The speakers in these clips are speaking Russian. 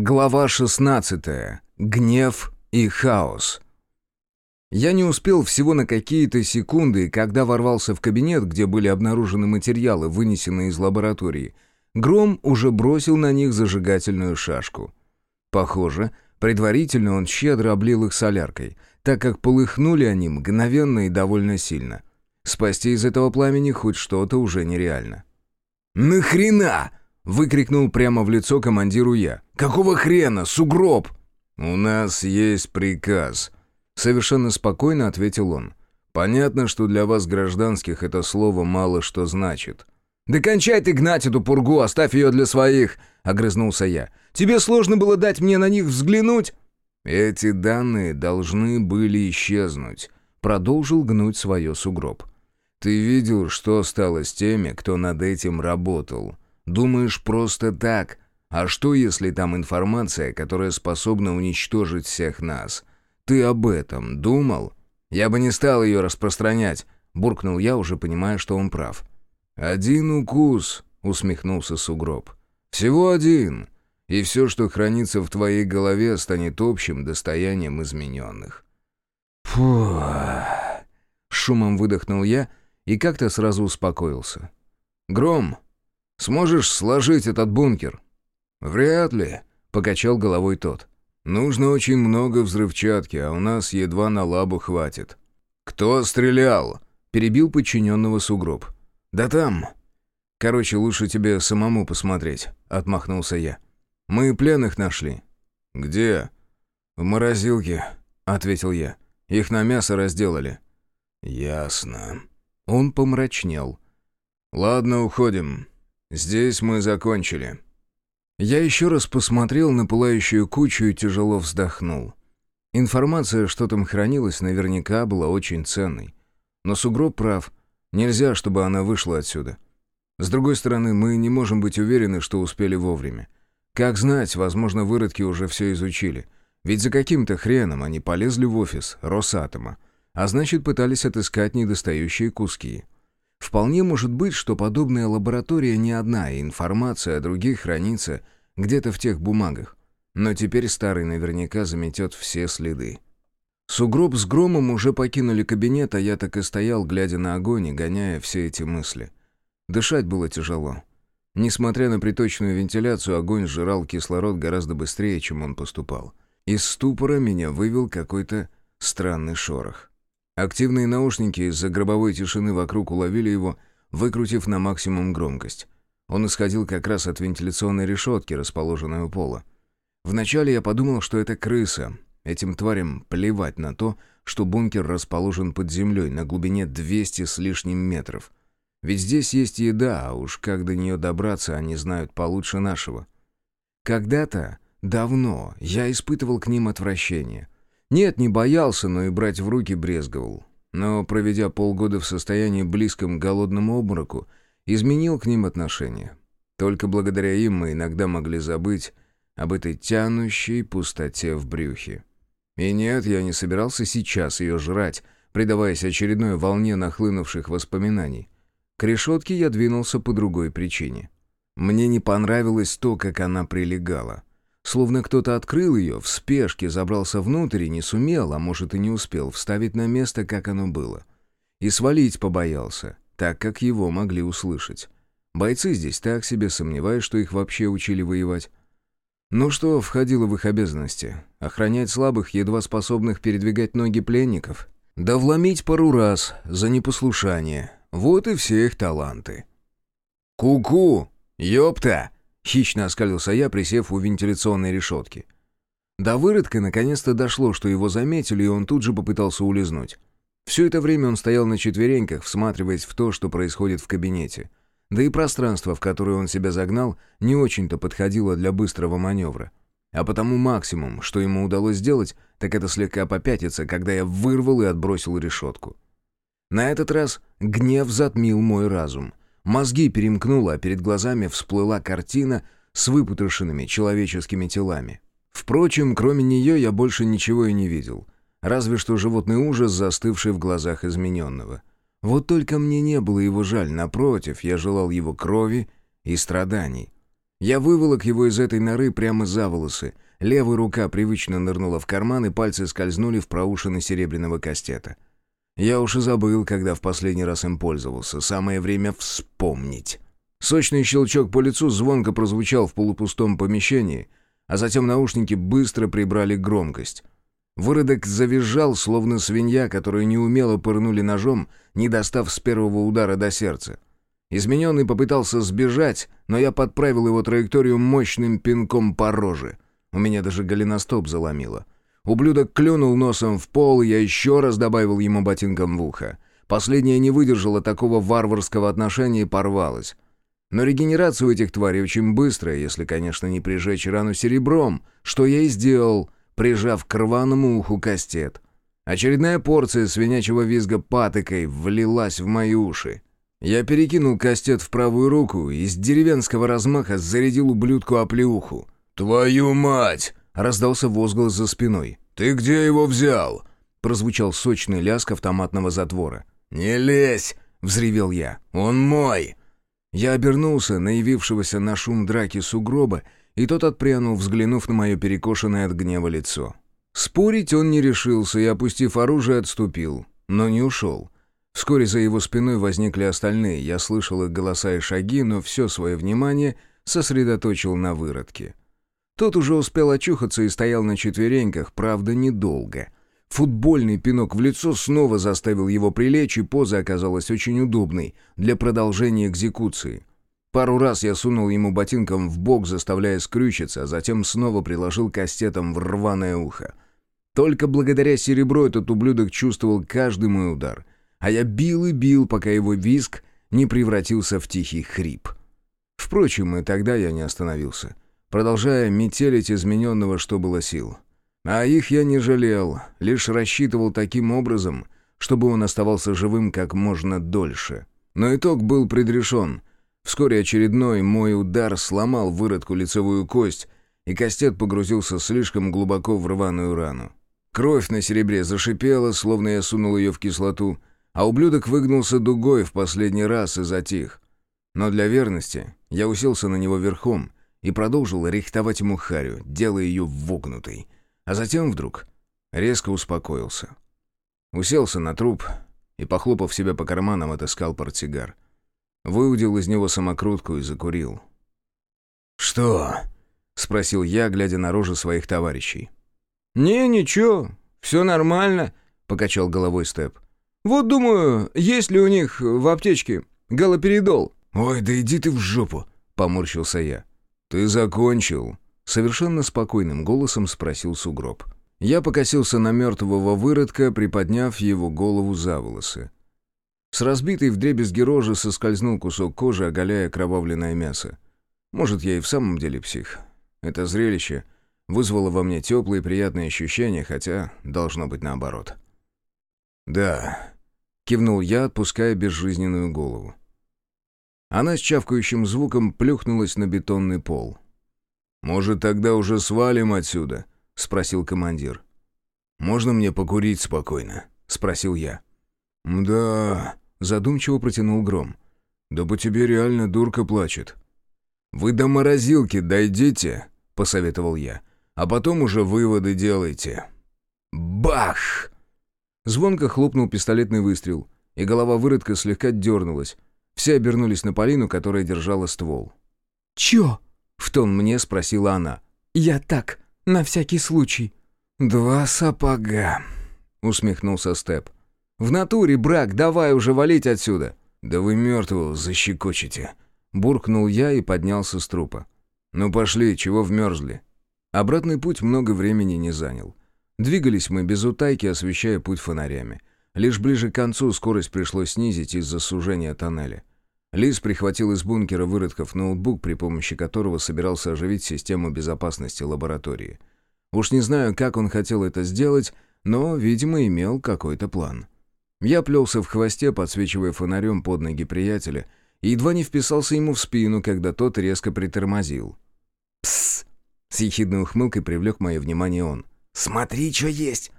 Глава 16. Гнев и хаос. Я не успел всего на какие-то секунды, когда ворвался в кабинет, где были обнаружены материалы, вынесенные из лаборатории. Гром уже бросил на них зажигательную шашку. Похоже, предварительно он щедро облил их соляркой, так как полыхнули они мгновенно и довольно сильно. Спасти из этого пламени хоть что-то уже нереально. «Нахрена?» — выкрикнул прямо в лицо командиру я. «Какого хрена? Сугроб!» «У нас есть приказ», — совершенно спокойно ответил он. «Понятно, что для вас, гражданских, это слово мало что значит». «Да кончай ты гнать эту пургу, оставь ее для своих!» — огрызнулся я. «Тебе сложно было дать мне на них взглянуть?» «Эти данные должны были исчезнуть», — продолжил гнуть свое сугроб. «Ты видел, что стало с теми, кто над этим работал? Думаешь, просто так? А что, если там информация, которая способна уничтожить всех нас? Ты об этом думал? Я бы не стал ее распространять, буркнул я, уже понимая, что он прав. Один укус, усмехнулся сугроб. Всего один. И все, что хранится в твоей голове, станет общим достоянием измененных. Фу. Шумом выдохнул я и как-то сразу успокоился. «Гром, сможешь сложить этот бункер?» «Вряд ли», — покачал головой тот. «Нужно очень много взрывчатки, а у нас едва на лабу хватит». «Кто стрелял?» — перебил подчиненного сугроб. «Да там». «Короче, лучше тебе самому посмотреть», — отмахнулся я. «Мы пленных нашли». «Где?» «В морозилке», — ответил я. «Их на мясо разделали». «Ясно». Он помрачнел. «Ладно, уходим. Здесь мы закончили». Я еще раз посмотрел на пылающую кучу и тяжело вздохнул. Информация, что там хранилась, наверняка была очень ценной. Но Сугроб прав. Нельзя, чтобы она вышла отсюда. С другой стороны, мы не можем быть уверены, что успели вовремя. Как знать, возможно, выродки уже все изучили. Ведь за каким-то хреном они полезли в офис Росатома, а значит, пытались отыскать недостающие куски. Вполне может быть, что подобная лаборатория не одна, и информация о других хранится где-то в тех бумагах. Но теперь старый наверняка заметет все следы. Сугроб с громом уже покинули кабинет, а я так и стоял, глядя на огонь и гоняя все эти мысли. Дышать было тяжело. Несмотря на приточную вентиляцию, огонь сжирал кислород гораздо быстрее, чем он поступал. Из ступора меня вывел какой-то странный шорох. Активные наушники из-за гробовой тишины вокруг уловили его, выкрутив на максимум громкость. Он исходил как раз от вентиляционной решетки, расположенной у пола. Вначале я подумал, что это крыса. Этим тварям плевать на то, что бункер расположен под землей на глубине 200 с лишним метров. Ведь здесь есть еда, а уж как до нее добраться, они знают получше нашего. Когда-то, давно, я испытывал к ним отвращение — нет, не боялся, но и брать в руки брезговал. Но, проведя полгода в состоянии близком к голодному обмороку, изменил к ним отношение. Только благодаря им мы иногда могли забыть об этой тянущей пустоте в брюхе. И нет, я не собирался сейчас ее жрать, предаваясь очередной волне нахлынувших воспоминаний. К решетке я двинулся по другой причине. Мне не понравилось то, как она прилегала. Словно кто-то открыл ее, в спешке забрался внутрь и не сумел, а может и не успел, вставить на место, как оно было. И свалить побоялся, так как его могли услышать. Бойцы здесь так себе, сомневаюсь, что их вообще учили воевать. Ну что входило в их обязанности? Охранять слабых, едва способных передвигать ноги пленников? Да вломить пару раз за непослушание. Вот и все их таланты. «Ку-ку! Ёпта!» Хищно оскалился я, присев у вентиляционной решетки. До выродка наконец-то дошло, что его заметили, и он тут же попытался улизнуть. Все это время он стоял на четвереньках, всматриваясь в то, что происходит в кабинете. Да и пространство, в которое он себя загнал, не очень-то подходило для быстрого маневра. А потому максимум, что ему удалось сделать, так это слегка попятиться, когда я вырвал и отбросил решетку. На этот раз гнев затмил мой разум. Мозги перемкнуло, а перед глазами всплыла картина с выпотрошенными человеческими телами. Впрочем, кроме нее я больше ничего и не видел. Разве что животный ужас, застывший в глазах измененного. Вот только мне не было его жаль, напротив, я желал его крови и страданий. Я выволок его из этой норы прямо за волосы. Левая рука привычно нырнула в карман, и пальцы скользнули в проушины серебряного кастета. Я уж и забыл, когда в последний раз им пользовался. Самое время вспомнить. Сочный щелчок по лицу звонко прозвучал в полупустом помещении, а затем наушники быстро прибрали громкость. Выродок завизжал, словно свинья, которую неумело пырнули ножом, не достав с первого удара до сердца. Измененный попытался сбежать, но я подправил его траекторию мощным пинком по роже. У меня даже голеностоп заломило. Ублюдок клюнул носом в пол, и я еще раз добавил ему ботинком в ухо. Последняя не выдержала такого варварского отношения и порвалась. Но регенерация у этих тварей очень быстрая, если, конечно, не прижечь рану серебром, что я и сделал, прижав к рваному уху кастет. Очередная порция свинячего визга патокой влилась в мои уши. Я перекинул кастет в правую руку и с деревенского размаха зарядил ублюдку оплеуху. «Твою мать!» — раздался возглас за спиной. «Ты где его взял?» — прозвучал сочный лязг автоматного затвора. «Не лезь!» — взревел я. «Он мой!» Я обернулся на явившегося на шум драки сугроба, и тот отпрянул, взглянув на мое перекошенное от гнева лицо. Спорить он не решился и, опустив оружие, отступил, но не ушел. Вскоре за его спиной возникли остальные, я слышал их голоса и шаги, но все свое внимание сосредоточил на выродке. Тот уже успел очухаться и стоял на четвереньках, правда, недолго. Футбольный пинок в лицо снова заставил его прилечь, и поза оказалась очень удобной для продолжения экзекуции. Пару раз я сунул ему ботинком в бок, заставляя скрючиться, а затем снова приложил кастетом в рваное ухо. Только благодаря серебру этот ублюдок чувствовал каждый мой удар — а я бил и бил, пока его виск не превратился в тихий хрип. Впрочем, и тогда я не остановился, продолжая метелить измененного, что было сил. А их я не жалел, лишь рассчитывал таким образом, чтобы он оставался живым как можно дольше. Но итог был предрешен. Вскоре очередной мой удар сломал выродку лицевую кость, и кастет погрузился слишком глубоко в рваную рану. Кровь на серебре зашипела, словно я сунул ее в кислоту, а ублюдок выгнулся дугой в последний раз и затих. Но для верности я уселся на него верхом и продолжил рихтовать ему харю, делая ее вогнутой. А затем вдруг резко успокоился. Уселся на труп и, похлопав себя по карманам, отыскал портсигар. Выудил из него самокрутку и закурил. «Что?» — спросил я, глядя на рожи своих товарищей. «Не, ничего, все нормально», — покачал головой Степ. Вот думаю, есть ли у них в аптечке галоперидол». «Ой, да иди ты в жопу!» — поморщился я. «Ты закончил?» — совершенно спокойным голосом спросил сугроб. Я покосился на мертвого выродка, приподняв его голову за волосы. С разбитой вдребезги рожи соскользнул кусок кожи, оголяя кровавленное мясо. Может, я и в самом деле псих. Это зрелище вызвало во мне теплые приятные ощущения, хотя должно быть наоборот. «Да, Кивнул я, отпуская безжизненную голову. Она с чавкающим звуком плюхнулась на бетонный пол. «Может, тогда уже свалим отсюда?» — спросил командир. «Можно мне покурить спокойно?» — спросил я. «Да...» — задумчиво протянул Гром. «Да по тебе реально дурка плачет». «Вы до морозилки дойдите», — посоветовал я. «А потом уже выводы делайте». «Бах!» Звонко хлопнул пистолетный выстрел, и голова выродка слегка дернулась. Все обернулись на Полину, которая держала ствол. «Чё?» — в тон мне спросила она. «Я так, на всякий случай». «Два сапога», — усмехнулся Степ. «В натуре, брак, давай уже валить отсюда». «Да вы мертвого защекочете», — буркнул я и поднялся с трупа. «Ну пошли, чего вмерзли?» Обратный путь много времени не занял. Двигались мы без утайки, освещая путь фонарями. Лишь ближе к концу скорость пришлось снизить из-за сужения тоннеля. Лис прихватил из бункера выродков ноутбук, при помощи которого собирался оживить систему безопасности лаборатории. Уж не знаю, как он хотел это сделать, но, видимо, имел какой-то план. Я плелся в хвосте, подсвечивая фонарем под ноги приятеля, и едва не вписался ему в спину, когда тот резко притормозил. «Псс!» — с ехидной ухмылкой привлек мое внимание он — «Смотри, что есть!»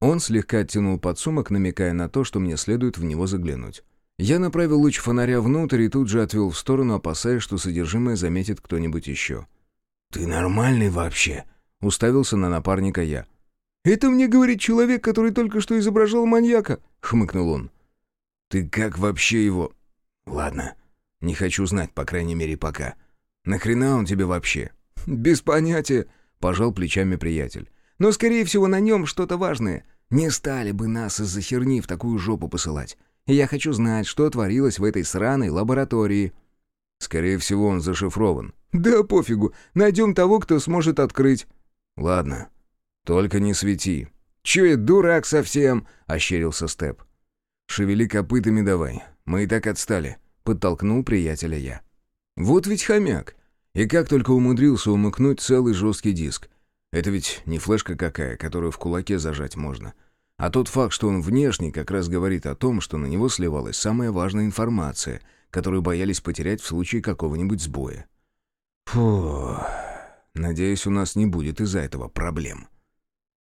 Он слегка оттянул подсумок, намекая на то, что мне следует в него заглянуть. Я направил луч фонаря внутрь и тут же отвел в сторону, опасаясь, что содержимое заметит кто-нибудь еще. «Ты нормальный вообще?» — уставился на напарника я. «Это мне говорит человек, который только что изображал маньяка», — хмыкнул он. «Ты как вообще его...» «Ладно, не хочу знать, по крайней мере, пока. Нахрена он тебе вообще?» «Без понятия», — пожал плечами приятель. «Но, скорее всего, на нем что-то важное. Не стали бы нас из-за херни в такую жопу посылать. И я хочу знать, что творилось в этой сраной лаборатории». «Скорее всего, он зашифрован». «Да пофигу, найдем того, кто сможет открыть». «Ладно, только не свети». «Чё я, дурак совсем?» — ощерился Степ. «Шевели копытами давай, мы и так отстали», — подтолкнул приятеля я. «Вот ведь хомяк. И как только умудрился умыкнуть целый жесткий диск. Это ведь не флешка какая, которую в кулаке зажать можно. А тот факт, что он внешний, как раз говорит о том, что на него сливалась самая важная информация, которую боялись потерять в случае какого-нибудь сбоя. Фу, надеюсь, у нас не будет из-за этого проблем.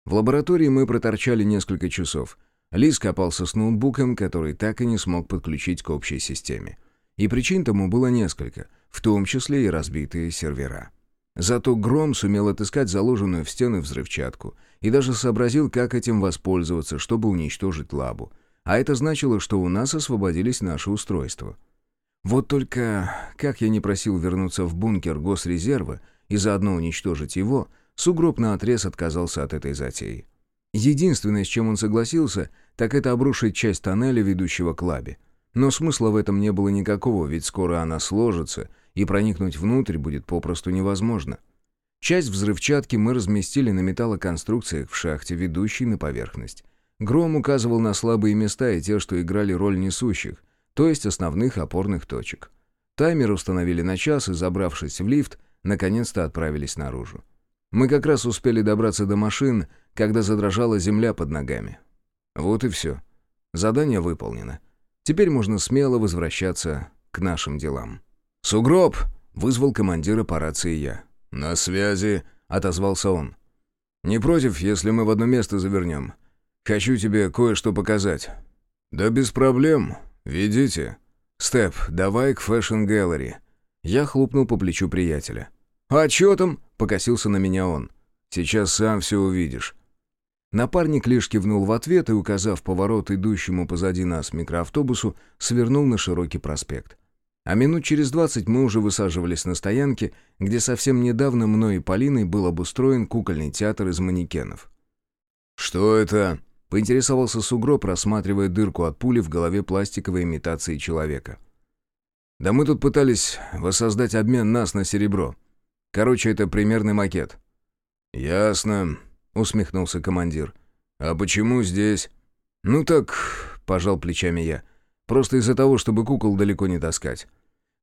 В лаборатории мы проторчали несколько часов. Лис копался с ноутбуком, который так и не смог подключить к общей системе. И причин тому было несколько, в том числе и разбитые сервера. Зато Гром сумел отыскать заложенную в стены взрывчатку и даже сообразил, как этим воспользоваться, чтобы уничтожить лабу. А это значило, что у нас освободились наши устройства. Вот только, как я не просил вернуться в бункер госрезерва и заодно уничтожить его, Сугроб наотрез отказался от этой затеи. Единственное, с чем он согласился, так это обрушить часть тоннеля, ведущего к лабе. Но смысла в этом не было никакого, ведь скоро она сложится — и проникнуть внутрь будет попросту невозможно. Часть взрывчатки мы разместили на металлоконструкциях в шахте, ведущей на поверхность. Гром указывал на слабые места и те, что играли роль несущих, то есть основных опорных точек. Таймер установили на час и, забравшись в лифт, наконец-то отправились наружу. Мы как раз успели добраться до машин, когда задрожала земля под ногами. Вот и все. Задание выполнено. Теперь можно смело возвращаться к нашим делам. «Сугроб!» — вызвал командира по рации я. «На связи!» — отозвался он. «Не против, если мы в одно место завернем? Хочу тебе кое-что показать». «Да без проблем. Ведите. Степ, давай к Fashion Gallery». Я хлопнул по плечу приятеля. «А чё там?» — покосился на меня он. «Сейчас сам все увидишь». Напарник лишь кивнул в ответ и, указав поворот идущему позади нас микроавтобусу, свернул на широкий проспект. А минут через двадцать мы уже высаживались на стоянке, где совсем недавно мной и Полиной был обустроен кукольный театр из манекенов. «Что это?» — поинтересовался Сугроб, рассматривая дырку от пули в голове пластиковой имитации человека. «Да мы тут пытались воссоздать обмен нас на серебро. Короче, это примерный макет». «Ясно», — усмехнулся командир. «А почему здесь?» «Ну так», — пожал плечами я, — Просто из-за того, чтобы кукол далеко не таскать.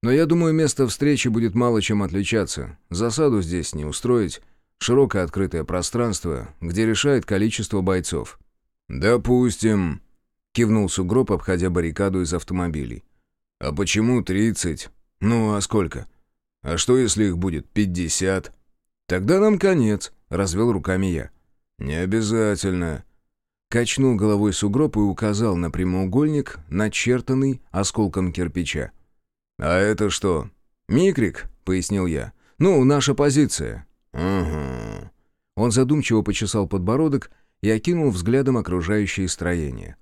Но я думаю, место встречи будет мало чем отличаться. Засаду здесь не устроить. Широкое открытое пространство, где решает количество бойцов. «Допустим», — кивнул Сугроб, обходя баррикаду из автомобилей. «А почему тридцать? Ну, а сколько? А что, если их будет пятьдесят?» «Тогда нам конец», — развел руками я. «Не обязательно», Качнул головой сугроб и указал на прямоугольник, начертанный осколком кирпича. «А это что?» «Микрик», — пояснил я. «Ну, наша позиция». «Угу». Он задумчиво почесал подбородок и окинул взглядом окружающее строение.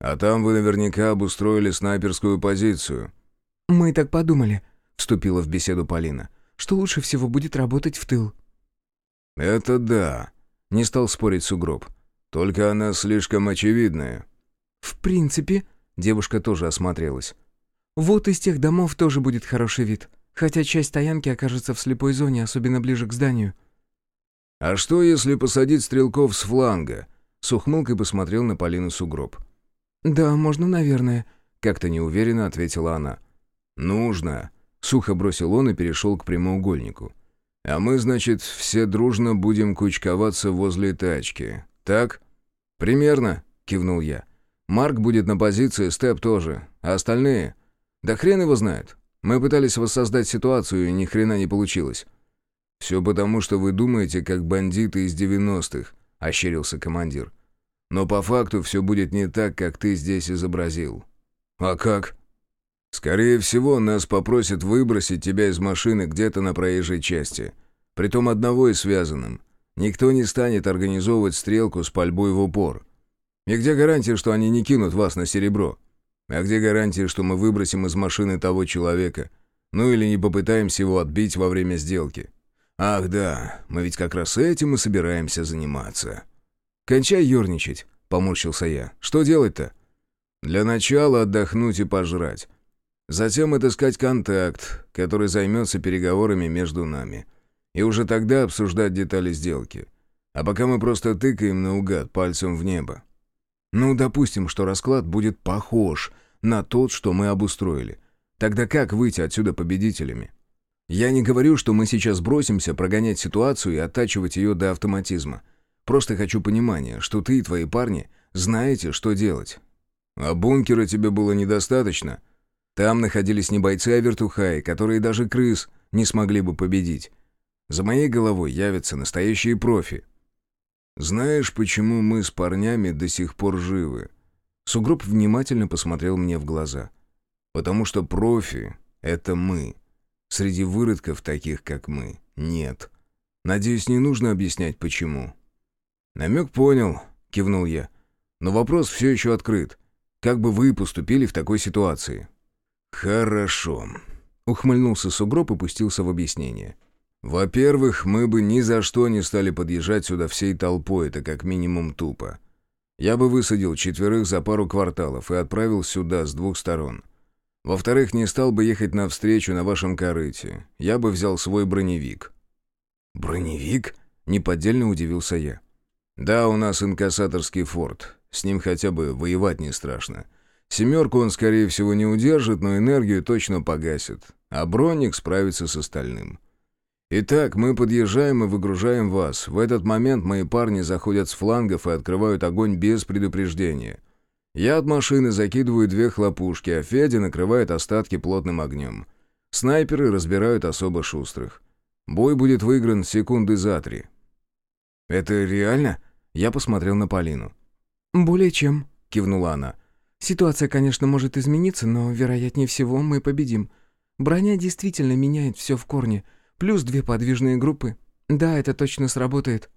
«А там вы наверняка обустроили снайперскую позицию». «Мы так подумали», — вступила в беседу Полина, «что лучше всего будет работать в тыл». «Это да», — не стал спорить сугроб. Только она слишком очевидная». «В принципе...» — девушка тоже осмотрелась. «Вот из тех домов тоже будет хороший вид, хотя часть стоянки окажется в слепой зоне, особенно ближе к зданию». «А что, если посадить стрелков с фланга?» С ухмылкой посмотрел на Полину Сугроб. «Да, можно, наверное», — как-то неуверенно ответила она. «Нужно», — сухо бросил он и перешел к прямоугольнику. «А мы, значит, все дружно будем кучковаться возле тачки, так?» «Примерно», — кивнул я. «Марк будет на позиции, Степ тоже. А остальные? Да хрен его знает. Мы пытались воссоздать ситуацию, и ни хрена не получилось». «Все потому, что вы думаете, как бандиты из девяностых», — ощерился командир. «Но по факту все будет не так, как ты здесь изобразил». «А как?» «Скорее всего, нас попросят выбросить тебя из машины где-то на проезжей части. Притом одного и связанным. Никто не станет организовывать стрелку с пальбой в упор. И где гарантия, что они не кинут вас на серебро? А где гарантия, что мы выбросим из машины того человека? Ну или не попытаемся его отбить во время сделки? Ах да, мы ведь как раз этим и собираемся заниматься». «Кончай ерничать», — поморщился я. «Что делать-то?» «Для начала отдохнуть и пожрать. Затем отыскать контакт, который займется переговорами между нами. И уже тогда обсуждать детали сделки. А пока мы просто тыкаем наугад пальцем в небо. Ну, допустим, что расклад будет похож на тот, что мы обустроили. Тогда как выйти отсюда победителями? Я не говорю, что мы сейчас бросимся прогонять ситуацию и оттачивать ее до автоматизма. Просто хочу понимания, что ты и твои парни знаете, что делать. А бункера тебе было недостаточно? Там находились не бойцы, а вертухаи, которые даже крыс не смогли бы победить. За моей головой явятся настоящие профи. Знаешь, почему мы с парнями до сих пор живы? Сугроб внимательно посмотрел мне в глаза. Потому что профи — это мы. Среди выродков таких, как мы, нет. Надеюсь, не нужно объяснять, почему. Намек понял, кивнул я. Но вопрос все еще открыт. Как бы вы поступили в такой ситуации? «Хорошо», — ухмыльнулся Сугроб и пустился в объяснение. «Во-первых, мы бы ни за что не стали подъезжать сюда всей толпой, это как минимум тупо. Я бы высадил четверых за пару кварталов и отправил сюда с двух сторон. Во-вторых, не стал бы ехать навстречу на вашем корыте. Я бы взял свой броневик». «Броневик?» — неподдельно удивился я. «Да, у нас инкассаторский форт. С ним хотя бы воевать не страшно. Семерку он, скорее всего, не удержит, но энергию точно погасит. А броник справится с остальным. Итак, мы подъезжаем и выгружаем вас. В этот момент мои парни заходят с флангов и открывают огонь без предупреждения. Я от машины закидываю две хлопушки, а Федя накрывает остатки плотным огнем. Снайперы разбирают особо шустрых. Бой будет выигран секунды за три. «Это реально?» Я посмотрел на Полину. «Более чем», — кивнула она. Ситуация, конечно, может измениться, но, вероятнее всего, мы победим. Броня действительно меняет все в корне. Плюс две подвижные группы. Да, это точно сработает».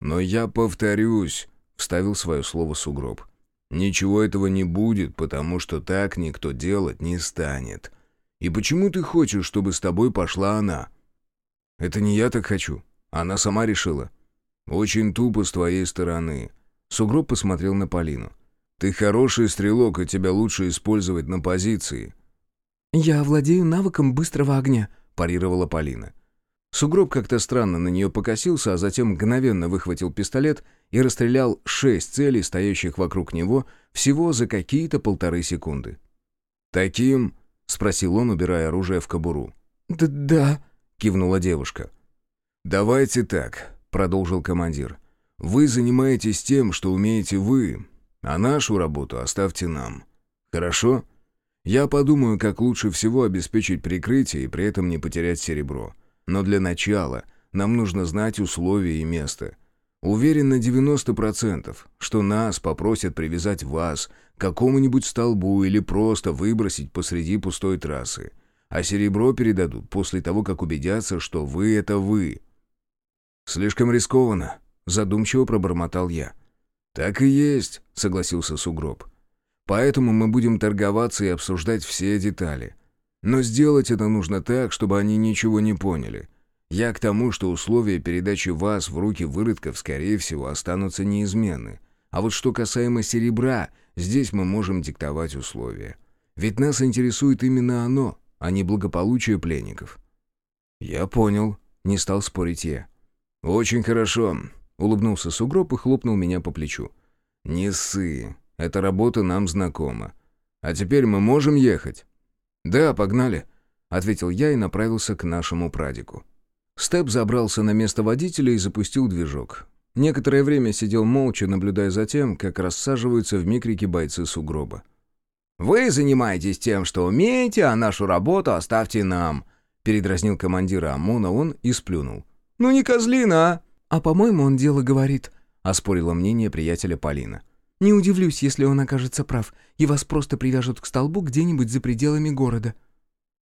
«Но я повторюсь», — вставил свое слово сугроб. «Ничего этого не будет, потому что так никто делать не станет. И почему ты хочешь, чтобы с тобой пошла она?» «Это не я так хочу. Она сама решила». «Очень тупо с твоей стороны». Сугроб посмотрел на Полину. Ты хороший стрелок, и тебя лучше использовать на позиции». «Я владею навыком быстрого огня», — парировала Полина. Сугроб как-то странно на нее покосился, а затем мгновенно выхватил пистолет и расстрелял шесть целей, стоящих вокруг него, всего за какие-то полторы секунды. «Таким?» — спросил он, убирая оружие в кобуру. «Да...», да кивнула девушка. «Давайте так», — продолжил командир. «Вы занимаетесь тем, что умеете вы, а нашу работу оставьте нам. Хорошо? Я подумаю, как лучше всего обеспечить прикрытие и при этом не потерять серебро. Но для начала нам нужно знать условия и место. Уверен на 90%, что нас попросят привязать вас к какому-нибудь столбу или просто выбросить посреди пустой трассы. А серебро передадут после того, как убедятся, что вы — это вы. «Слишком рискованно», — задумчиво пробормотал я. «Так и есть», — согласился Сугроб. «Поэтому мы будем торговаться и обсуждать все детали. Но сделать это нужно так, чтобы они ничего не поняли. Я к тому, что условия передачи вас в руки выродков, скорее всего, останутся неизменны. А вот что касаемо серебра, здесь мы можем диктовать условия. Ведь нас интересует именно оно, а не благополучие пленников». «Я понял», — не стал спорить я. «Очень хорошо. Улыбнулся сугроб и хлопнул меня по плечу. «Не ссы. Эта работа нам знакома. А теперь мы можем ехать?» «Да, погнали», — ответил я и направился к нашему прадику. Степ забрался на место водителя и запустил движок. Некоторое время сидел молча, наблюдая за тем, как рассаживаются в микрике бойцы сугроба. «Вы занимаетесь тем, что умеете, а нашу работу оставьте нам», — передразнил командира ОМОНа он и сплюнул. «Ну не козлина, а!» «А по-моему, он дело говорит», — оспорило мнение приятеля Полина. Не удивлюсь, если он окажется прав, и вас просто привяжут к столбу где-нибудь за пределами города».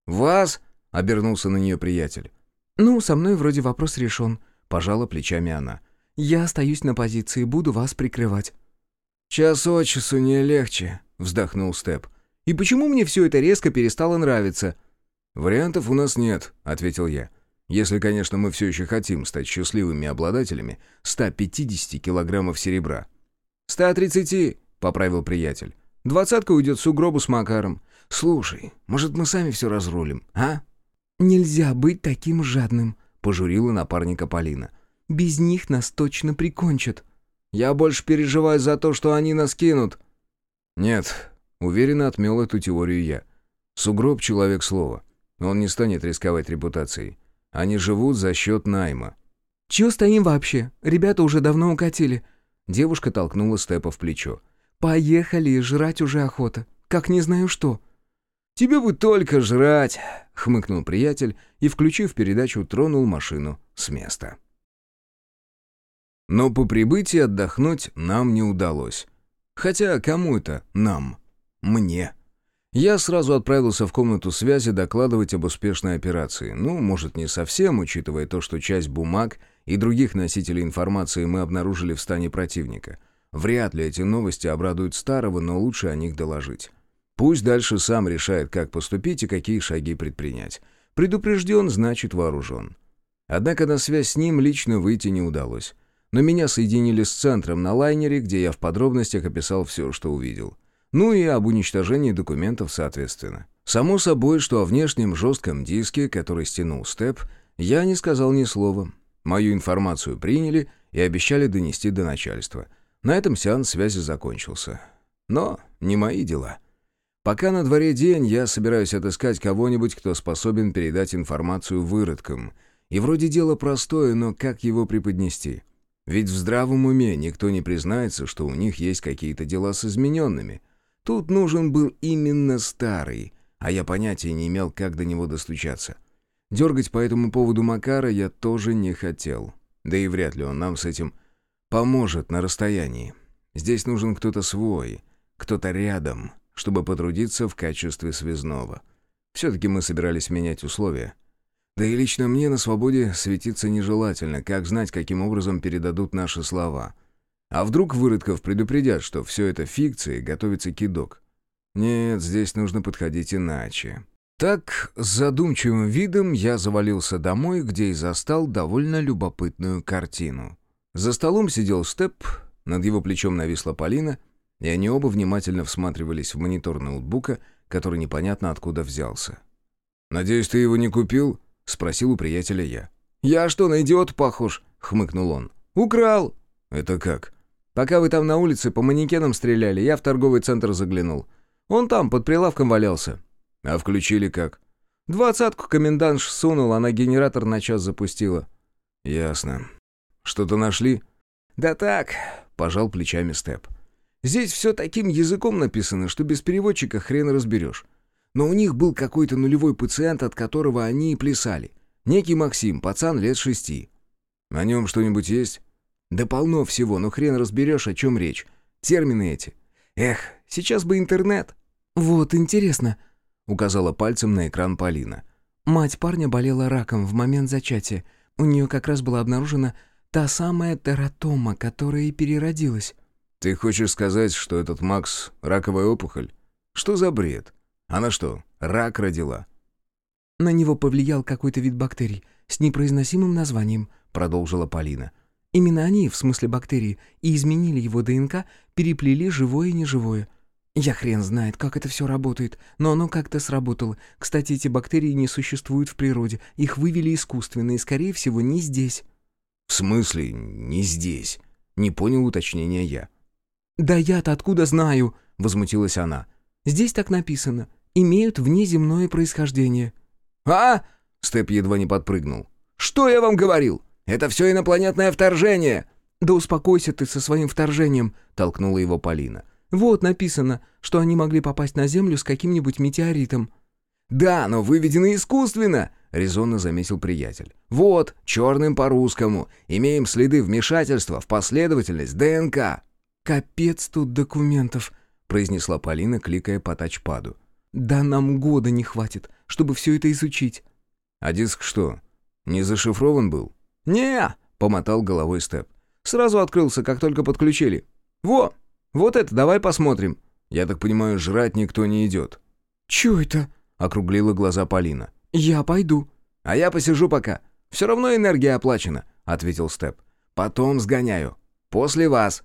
«Вас?» — обернулся на нее приятель. «Ну, со мной вроде вопрос решен», — пожала плечами она. «Я остаюсь на позиции, буду вас прикрывать». «Час от часу не легче», — вздохнул Степ. «И почему мне все это резко перестало нравиться?» «Вариантов у нас нет», — ответил я. «Если, конечно, мы все еще хотим стать счастливыми обладателями 150 килограммов серебра». «Ста тридцати», — поправил приятель. «Двадцатка уйдет сугробу с Макаром. Слушай, может, мы сами все разрулим, а?» «Нельзя быть таким жадным», — пожурила напарника Полина. «Без них нас точно прикончат». «Я больше переживаю за то, что они нас кинут». «Нет», — уверенно отмел эту теорию я. «Сугроб — человек слова. Он не станет рисковать репутацией. Они живут за счет найма». «Чего стоим вообще? Ребята уже давно укатили». Девушка толкнула Степа в плечо. «Поехали, жрать уже охота. Как не знаю что». «Тебе бы только жрать», — хмыкнул приятель и, включив передачу, тронул машину с места. Но по прибытии отдохнуть нам не удалось. Хотя кому это нам? Мне. Я сразу отправился в комнату связи докладывать об успешной операции. Ну, может, не совсем, учитывая то, что часть бумаг и других носителей информации мы обнаружили в стане противника. Вряд ли эти новости обрадуют старого, но лучше о них доложить. Пусть дальше сам решает, как поступить и какие шаги предпринять. Предупрежден, значит вооружен. Однако на связь с ним лично выйти не удалось. Но меня соединили с центром на лайнере, где я в подробностях описал все, что увидел. Ну и об уничтожении документов соответственно. Само собой, что о внешнем жестком диске, который стянул Степ, я не сказал ни слова. Мою информацию приняли и обещали донести до начальства. На этом сеанс связи закончился. Но не мои дела. Пока на дворе день, я собираюсь отыскать кого-нибудь, кто способен передать информацию выродкам. И вроде дело простое, но как его преподнести? Ведь в здравом уме никто не признается, что у них есть какие-то дела с измененными. Тут нужен был именно старый, а я понятия не имел, как до него достучаться. Дергать по этому поводу Макара я тоже не хотел. Да и вряд ли он нам с этим поможет на расстоянии. Здесь нужен кто-то свой, кто-то рядом, чтобы потрудиться в качестве связного. Все-таки мы собирались менять условия. Да и лично мне на свободе светиться нежелательно, как знать, каким образом передадут наши слова. А вдруг выродков предупредят, что все это фикция и готовится кидок? Нет, здесь нужно подходить иначе. Так, с задумчивым видом я завалился домой, где и застал довольно любопытную картину. За столом сидел Степ, над его плечом нависла Полина, и они оба внимательно всматривались в монитор ноутбука, который непонятно откуда взялся. «Надеюсь, ты его не купил?» — спросил у приятеля я. «Я что, на идиот похож?» — хмыкнул он. «Украл!» «Это как?» «Пока вы там на улице по манекенам стреляли, я в торговый центр заглянул. Он там, под прилавком валялся». «А включили как?» «Двадцатку комендантш сунул, она генератор на час запустила». «Ясно. Что-то нашли?» «Да так», — пожал плечами Степ. Здесь все таким языком написано, что без переводчика хрен разберешь. Но у них был какой-то нулевой пациент, от которого они и плясали. Некий Максим, пацан лет шести. О нем что-нибудь есть? Да полно всего, но хрен разберешь, о чем речь. Термины эти. Эх, сейчас бы интернет. Вот, интересно, указала пальцем на экран Полина. Мать парня болела раком в момент зачатия. У нее как раз была обнаружена та самая тератома, которая и переродилась. «Ты хочешь сказать, что этот Макс — раковая опухоль? Что за бред? Она что, рак родила?» «На него повлиял какой-то вид бактерий с непроизносимым названием», — продолжила Полина. «Именно они, в смысле бактерии, и изменили его ДНК, переплели живое и неживое. Я хрен знает, как это все работает, но оно как-то сработало. Кстати, эти бактерии не существуют в природе, их вывели искусственно и, скорее всего, не здесь». «В смысле не здесь?» — не понял уточнения я. «Да я-то откуда знаю?» — возмутилась она. «Здесь так написано. Имеют внеземное происхождение». «А?» — Степ едва не подпрыгнул. «Что я вам говорил? Это все инопланетное вторжение!» «Да успокойся ты со своим вторжением», — толкнула его Полина. «Вот написано, что они могли попасть на Землю с каким-нибудь метеоритом». «Да, но выведены искусственно», — резонно заметил приятель. «Вот, черным по русскому. Имеем следы вмешательства в последовательность ДНК». «Капец тут документов», — произнесла Полина, кликая по тачпаду. «Да нам года не хватит, чтобы все это изучить». «А диск что, не зашифрован был?» «Не!» — помотал головой Степ. «Сразу открылся, как только подключили. Во! Вот это давай посмотрим». «Я так понимаю, жрать никто не идет». «Чё это?» — округлила глаза Полина. «Я пойду». «А я посижу пока. Все равно энергия оплачена», — ответил Степ. «Потом сгоняю. После вас».